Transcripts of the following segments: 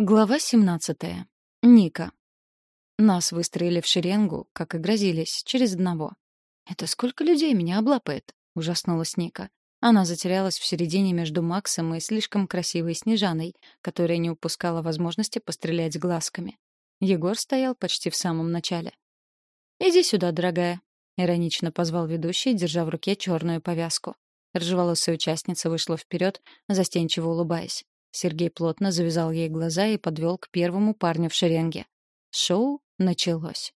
Глава 17. Ника. Нас выстроили в шеренгу, как и грозились, через одного. «Это сколько людей меня облапает?» — ужаснулась Ника. Она затерялась в середине между Максом и слишком красивой Снежаной, которая не упускала возможности пострелять глазками. Егор стоял почти в самом начале. «Иди сюда, дорогая», — иронично позвал ведущий, держа в руке черную повязку. Ржеволосая участница вышла вперед, застенчиво улыбаясь. Сергей плотно завязал ей глаза и подвел к первому парню в шеренге. Шоу началось.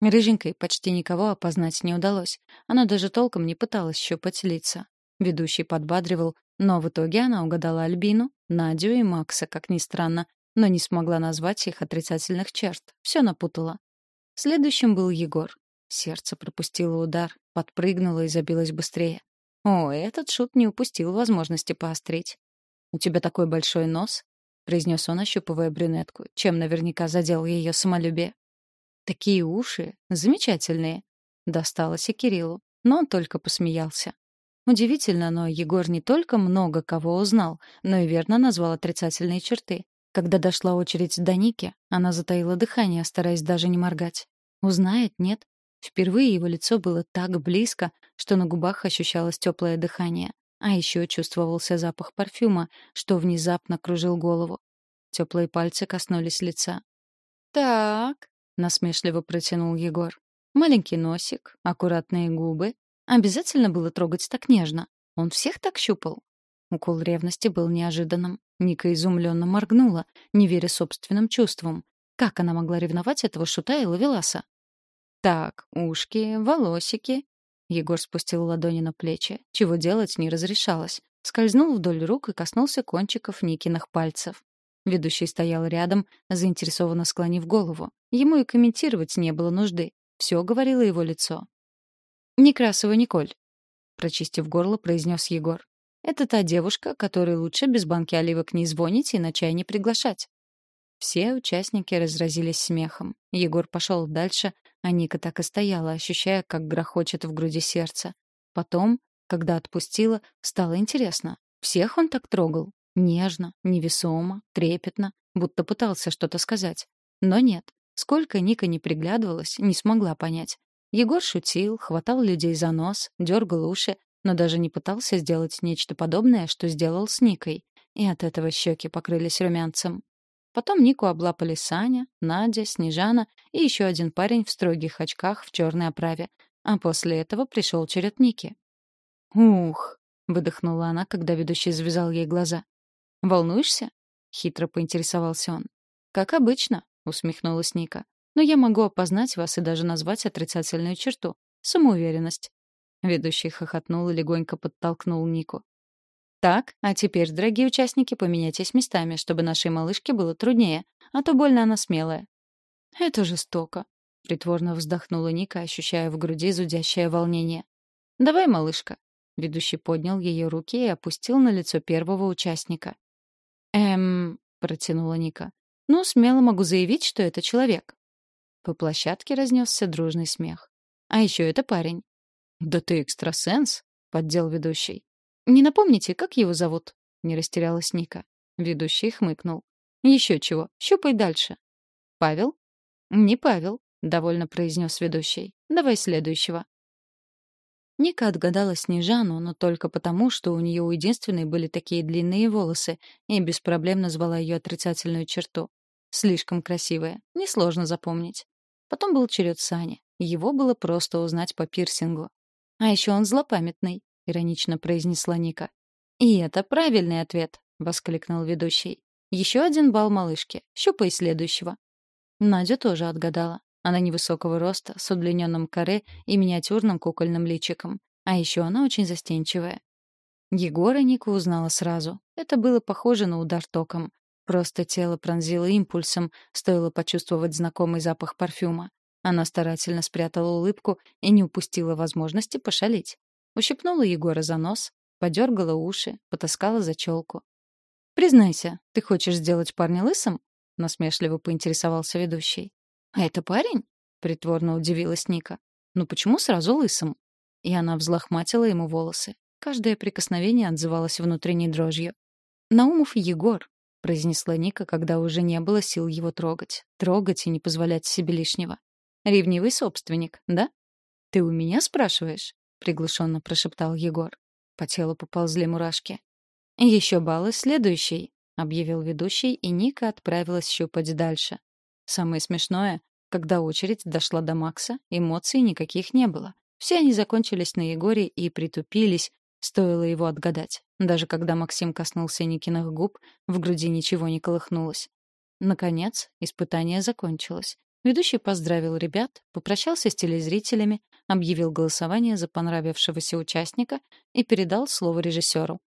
Рыженькой почти никого опознать не удалось. Она даже толком не пыталась щупать лица. Ведущий подбадривал, но в итоге она угадала Альбину, Надю и Макса, как ни странно, но не смогла назвать их отрицательных черт. Все напутала. Следующим был Егор. Сердце пропустило удар, подпрыгнуло и забилось быстрее. О, этот шут не упустил возможности поострить. «У тебя такой большой нос», — произнес он, ощупывая брюнетку, чем наверняка задел ее самолюбие. «Такие уши! Замечательные!» Досталось и Кириллу, но он только посмеялся. Удивительно, но Егор не только много кого узнал, но и верно назвал отрицательные черты. Когда дошла очередь до Ники, она затаила дыхание, стараясь даже не моргать. Узнает, нет? Впервые его лицо было так близко, что на губах ощущалось теплое дыхание. А еще чувствовался запах парфюма, что внезапно кружил голову. Теплые пальцы коснулись лица. «Так», — насмешливо протянул Егор. «Маленький носик, аккуратные губы. Обязательно было трогать так нежно. Он всех так щупал?» Укол ревности был неожиданным. Ника изумленно моргнула, не веря собственным чувствам. Как она могла ревновать этого шута и ловеласа? «Так, ушки, волосики», Егор спустил ладони на плечи. Чего делать не разрешалось. Скользнул вдоль рук и коснулся кончиков Никиных пальцев. Ведущий стоял рядом, заинтересованно склонив голову. Ему и комментировать не было нужды. Все говорило его лицо. «Некрасова Николь», — прочистив горло, произнес Егор. «Это та девушка, которой лучше без банки оливок не звонить и на чай не приглашать». Все участники разразились смехом. Егор пошел дальше, а Ника так и стояла, ощущая, как грохочет в груди сердце. Потом, когда отпустила, стало интересно. Всех он так трогал? Нежно, невесомо, трепетно, будто пытался что-то сказать. Но нет. Сколько Ника не приглядывалась, не смогла понять. Егор шутил, хватал людей за нос, дергал уши, но даже не пытался сделать нечто подобное, что сделал с Никой. И от этого щеки покрылись румянцем. Потом Нику облапали Саня, Надя, Снежана и еще один парень в строгих очках в черной оправе. А после этого пришел черед Ники. «Ух!» — выдохнула она, когда ведущий завязал ей глаза. «Волнуешься?» — хитро поинтересовался он. «Как обычно», — усмехнулась Ника. «Но я могу опознать вас и даже назвать отрицательную черту — самоуверенность». Ведущий хохотнул и легонько подтолкнул Нику. Так, а теперь, дорогие участники, поменяйтесь местами, чтобы нашей малышке было труднее, а то больно она смелая. Это жестоко, притворно вздохнула Ника, ощущая в груди зудящее волнение. Давай, малышка. Ведущий поднял ее руки и опустил на лицо первого участника. Эм, протянула Ника. Ну, смело могу заявить, что это человек. По площадке разнесся дружный смех. А еще это парень. Да ты экстрасенс, поддел ведущий. «Не напомните, как его зовут?» — не растерялась Ника. Ведущий хмыкнул. «Еще чего, щупай дальше». «Павел?» «Не Павел», — довольно произнес ведущий. «Давай следующего». Ника отгадала Снежану, но только потому, что у нее у единственной были такие длинные волосы, и без проблем назвала ее отрицательную черту. Слишком красивая, несложно запомнить. Потом был черед Сани. Его было просто узнать по пирсингу. А еще он злопамятный. — иронично произнесла Ника. «И это правильный ответ», — воскликнул ведущий. «Еще один балл малышке. Щупай следующего». Надя тоже отгадала. Она невысокого роста, с удлиненным каре и миниатюрным кукольным личиком. А еще она очень застенчивая. Егора Ника узнала сразу. Это было похоже на удар током. Просто тело пронзило импульсом, стоило почувствовать знакомый запах парфюма. Она старательно спрятала улыбку и не упустила возможности пошалить. Ущипнула Егора за нос, подергала уши, потаскала за челку. «Признайся, ты хочешь сделать парня лысым?» — насмешливо поинтересовался ведущий. «А это парень?» — притворно удивилась Ника. «Ну почему сразу лысым?» И она взлохматила ему волосы. Каждое прикосновение отзывалось внутренней дрожью. Наумов Егор. произнесла Ника, когда уже не было сил его трогать. Трогать и не позволять себе лишнего. «Ревнивый собственник, да?» «Ты у меня спрашиваешь?» — приглушенно прошептал Егор. По телу поползли мурашки. «Еще баллы следующий», — объявил ведущий, и Ника отправилась щупать дальше. Самое смешное, когда очередь дошла до Макса, эмоций никаких не было. Все они закончились на Егоре и притупились, стоило его отгадать. Даже когда Максим коснулся Никиных губ, в груди ничего не колыхнулось. Наконец, испытание закончилось. Ведущий поздравил ребят, попрощался с телезрителями, объявил голосование за понравившегося участника и передал слово режиссеру.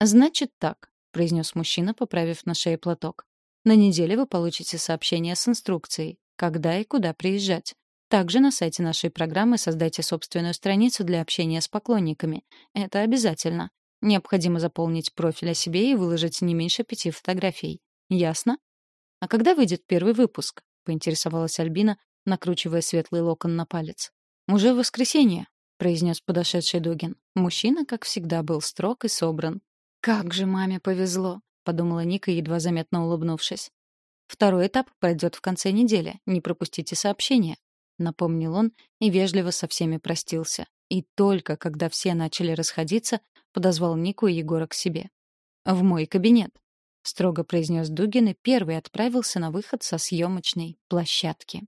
«Значит так», — произнес мужчина, поправив на шее платок. «На неделе вы получите сообщение с инструкцией, когда и куда приезжать. Также на сайте нашей программы создайте собственную страницу для общения с поклонниками. Это обязательно. Необходимо заполнить профиль о себе и выложить не меньше пяти фотографий. Ясно? А когда выйдет первый выпуск? поинтересовалась Альбина, накручивая светлый локон на палец. Уже воскресенье, произнес подошедший Дугин. Мужчина, как всегда, был строг и собран. Как же маме повезло, подумала Ника, едва заметно улыбнувшись. Второй этап пройдет в конце недели. Не пропустите сообщение, напомнил он и вежливо со всеми простился. И только когда все начали расходиться, подозвал Нику и Егора к себе. В мой кабинет строго произнес Дугин и первый отправился на выход со съемочной площадки.